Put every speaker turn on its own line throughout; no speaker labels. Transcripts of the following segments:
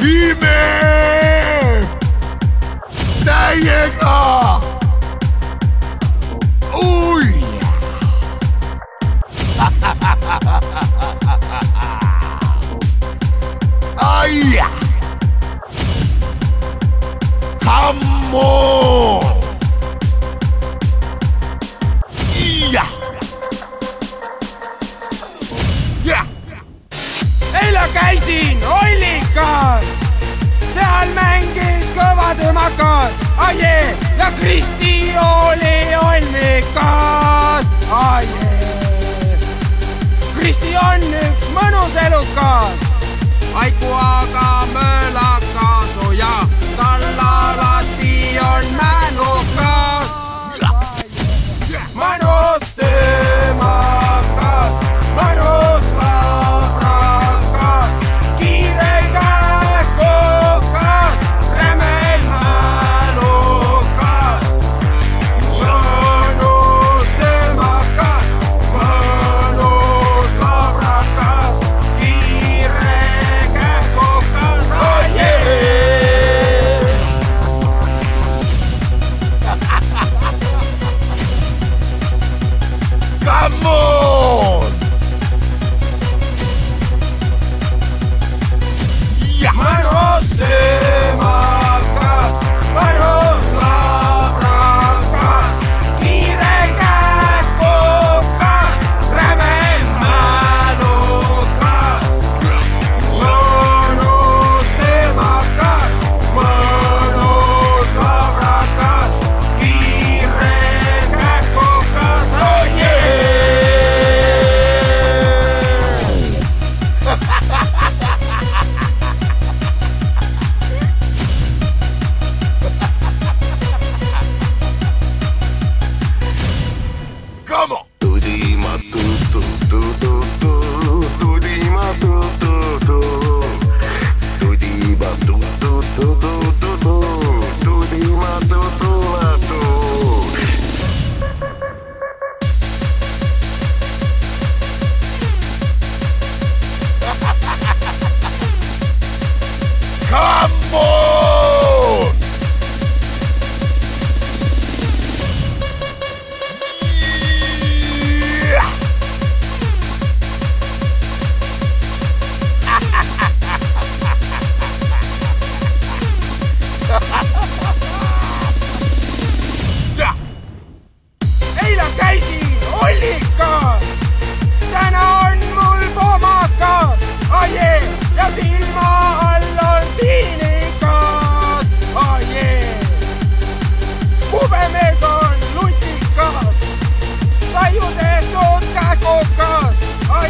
¡Dime! ¡Te llega! ¡Uy! ¡Ay! ¡Camo! ¡Ya! ¡Ya!
¡Hey, la ¡No! makas, seal mängis kõva tõmmakas, aie ja Kristi oli olmikas, aie. Kristi on üks mõnus elukas, Aiku aga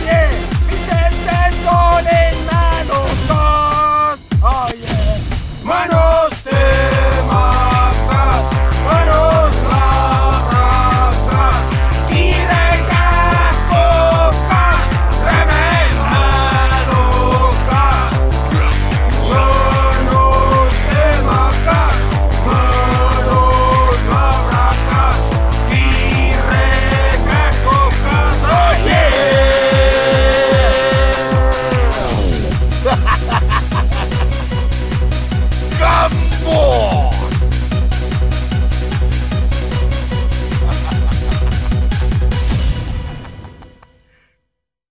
yeah.